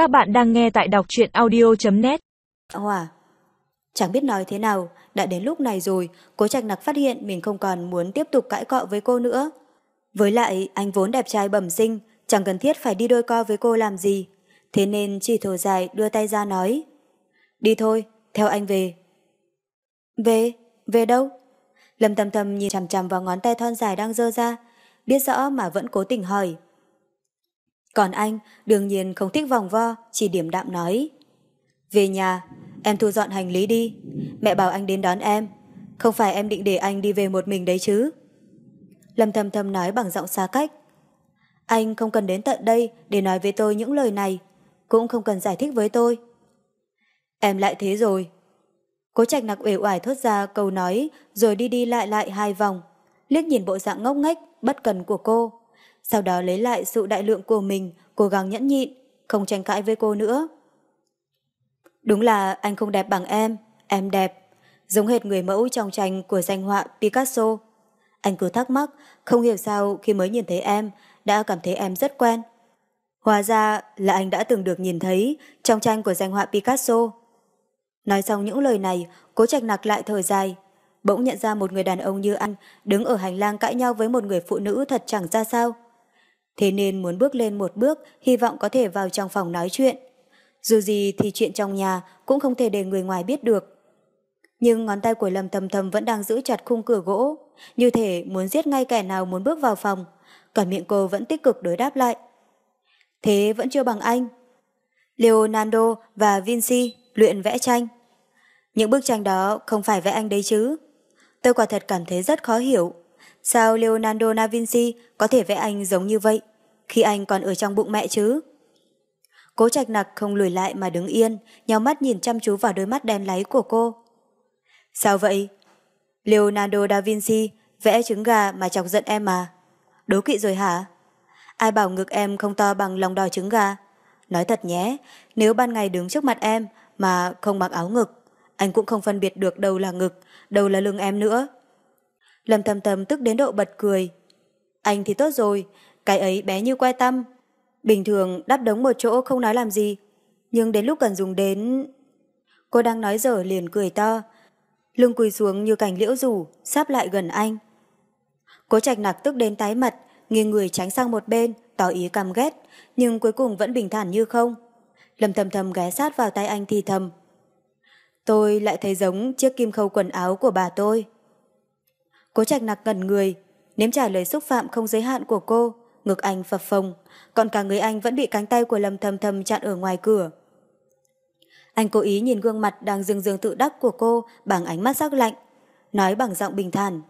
Các bạn đang nghe tại đọc truyện audio.net Hòa Chẳng biết nói thế nào, đã đến lúc này rồi, cố trạch nặc phát hiện mình không còn muốn tiếp tục cãi cọ với cô nữa. Với lại, anh vốn đẹp trai bẩm sinh, chẳng cần thiết phải đi đôi co với cô làm gì. Thế nên chỉ thở dài đưa tay ra nói. Đi thôi, theo anh về. Về? Về đâu? Lâm tâm tâm nhìn chằm chằm vào ngón tay thon dài đang dơ ra, biết rõ mà vẫn cố tình hỏi. Còn anh, đương nhiên không thích vòng vo, chỉ điểm đạm nói. Về nhà, em thu dọn hành lý đi. Mẹ bảo anh đến đón em. Không phải em định để anh đi về một mình đấy chứ. Lâm thầm thầm nói bằng giọng xa cách. Anh không cần đến tận đây để nói với tôi những lời này. Cũng không cần giải thích với tôi. Em lại thế rồi. Cố trạch nặc uể oải thốt ra câu nói rồi đi đi lại lại hai vòng. Liếc nhìn bộ dạng ngốc nghếch, bất cần của cô sau đó lấy lại sự đại lượng của mình, cố gắng nhẫn nhịn, không tranh cãi với cô nữa. Đúng là anh không đẹp bằng em, em đẹp, giống hệt người mẫu trong tranh của danh họa Picasso. Anh cứ thắc mắc, không hiểu sao khi mới nhìn thấy em, đã cảm thấy em rất quen. Hóa ra là anh đã từng được nhìn thấy trong tranh của danh họa Picasso. Nói xong những lời này, cố trạch nặc lại thở dài, bỗng nhận ra một người đàn ông như anh đứng ở hành lang cãi nhau với một người phụ nữ thật chẳng ra sao thế nên muốn bước lên một bước, hy vọng có thể vào trong phòng nói chuyện. Dù gì thì chuyện trong nhà cũng không thể để người ngoài biết được. Nhưng ngón tay của Lâm Thầm Thầm vẫn đang giữ chặt khung cửa gỗ, như thể muốn giết ngay kẻ nào muốn bước vào phòng, còn miệng cô vẫn tích cực đối đáp lại. Thế vẫn chưa bằng anh. Leonardo và Vinci luyện vẽ tranh. Những bức tranh đó không phải vẽ anh đấy chứ. Tôi quả thật cảm thấy rất khó hiểu. Sao Leonardo da Vinci có thể vẽ anh giống như vậy? Khi anh còn ở trong bụng mẹ chứ. Cố trạch nặc không lùi lại mà đứng yên, nhau mắt nhìn chăm chú vào đôi mắt đen láy của cô. Sao vậy? Leonardo da Vinci vẽ trứng gà mà chọc giận em à? Đố kỵ rồi hả? Ai bảo ngực em không to bằng lòng đỏ trứng gà? Nói thật nhé, nếu ban ngày đứng trước mặt em mà không mặc áo ngực, anh cũng không phân biệt được đâu là ngực, đâu là lưng em nữa. Lâm thầm thầm tức đến độ bật cười. Anh thì tốt rồi, cái ấy bé như que tăm. Bình thường đắp đống một chỗ không nói làm gì. Nhưng đến lúc cần dùng đến... Cô đang nói dở liền cười to. Lưng quỳ xuống như cành liễu rủ, sắp lại gần anh. Cố trạch nặc tức đến tái mặt, nghiêng người tránh sang một bên, tỏ ý căm ghét, nhưng cuối cùng vẫn bình thản như không. Lâm thầm thầm ghé sát vào tay anh thì thầm. Tôi lại thấy giống chiếc kim khâu quần áo của bà tôi. Cố trạch nặc ngẩn người, nếm trả lời xúc phạm không giới hạn của cô, ngực anh phập phồng, còn cả người anh vẫn bị cánh tay của Lâm Thầm Thầm chặn ở ngoài cửa. Anh cố ý nhìn gương mặt đang dương dương tự đắc của cô bằng ánh mắt sắc lạnh, nói bằng giọng bình thản.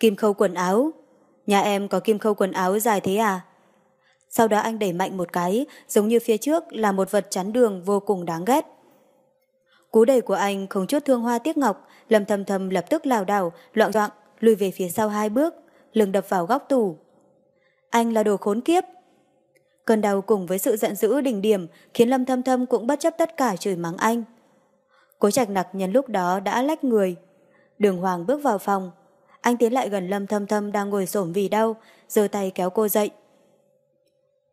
Kim khâu quần áo, nhà em có kim khâu quần áo dài thế à? Sau đó anh đẩy mạnh một cái, giống như phía trước là một vật chắn đường vô cùng đáng ghét. Cú đẩy của anh không chút thương hoa tiếc ngọc, Lâm Thầm Thầm lập tức lảo đảo, loạn loạn, lùi về phía sau hai bước, lưng đập vào góc tủ. Anh là đồ khốn kiếp. Cơn đau cùng với sự giận dữ đỉnh điểm khiến Lâm Thâm Thâm cũng bất chấp tất cả chửi mắng anh. Cố trạch nặc nhân lúc đó đã lách người. Đường Hoàng bước vào phòng. Anh tiến lại gần Lâm Thâm Thâm đang ngồi xổm vì đau, giơ tay kéo cô dậy.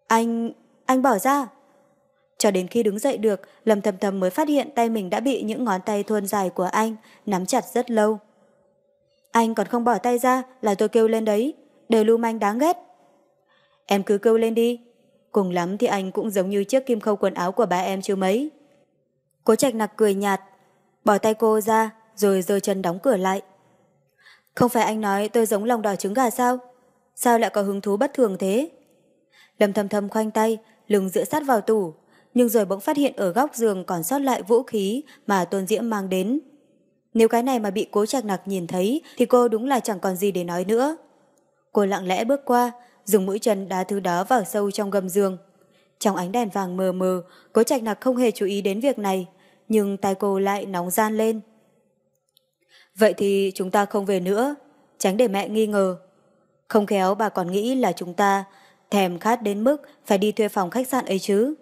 Anh... anh bỏ ra. Cho đến khi đứng dậy được, Lâm Thâm Thâm mới phát hiện tay mình đã bị những ngón tay thuôn dài của anh nắm chặt rất lâu. Anh còn không bỏ tay ra là tôi kêu lên đấy, đều lưu manh đáng ghét. Em cứ kêu lên đi. Cùng lắm thì anh cũng giống như chiếc kim khâu quần áo của ba em chưa mấy. Cố trạch nặc cười nhạt, bỏ tay cô ra rồi giơ chân đóng cửa lại. Không phải anh nói tôi giống lòng đỏ trứng gà sao? Sao lại có hứng thú bất thường thế? Lâm thầm thầm khoanh tay, lưng dựa sát vào tủ, nhưng rồi bỗng phát hiện ở góc giường còn sót lại vũ khí mà Tôn Diễm mang đến. Nếu cái này mà bị cố trạch nặc nhìn thấy thì cô đúng là chẳng còn gì để nói nữa. Cô lặng lẽ bước qua, dùng mũi chân đá thứ đó vào sâu trong gầm giường. Trong ánh đèn vàng mờ mờ, cố trạch nặc không hề chú ý đến việc này, nhưng tay cô lại nóng gian lên. Vậy thì chúng ta không về nữa, tránh để mẹ nghi ngờ. Không khéo bà còn nghĩ là chúng ta thèm khát đến mức phải đi thuê phòng khách sạn ấy chứ.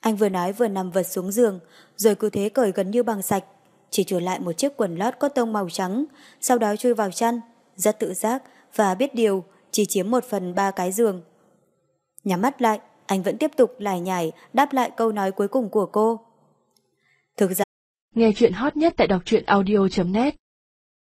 Anh vừa nói vừa nằm vật xuống giường, rồi cứ thế cởi gần như bằng sạch, chỉ chuột lại một chiếc quần lót có tông màu trắng, sau đó chui vào chăn, rất tự giác và biết điều chỉ chiếm một phần ba cái giường. Nhắm mắt lại, anh vẫn tiếp tục lải nhải đáp lại câu nói cuối cùng của cô. Thực ra, nghe chuyện hot nhất tại đọc truyện audio.net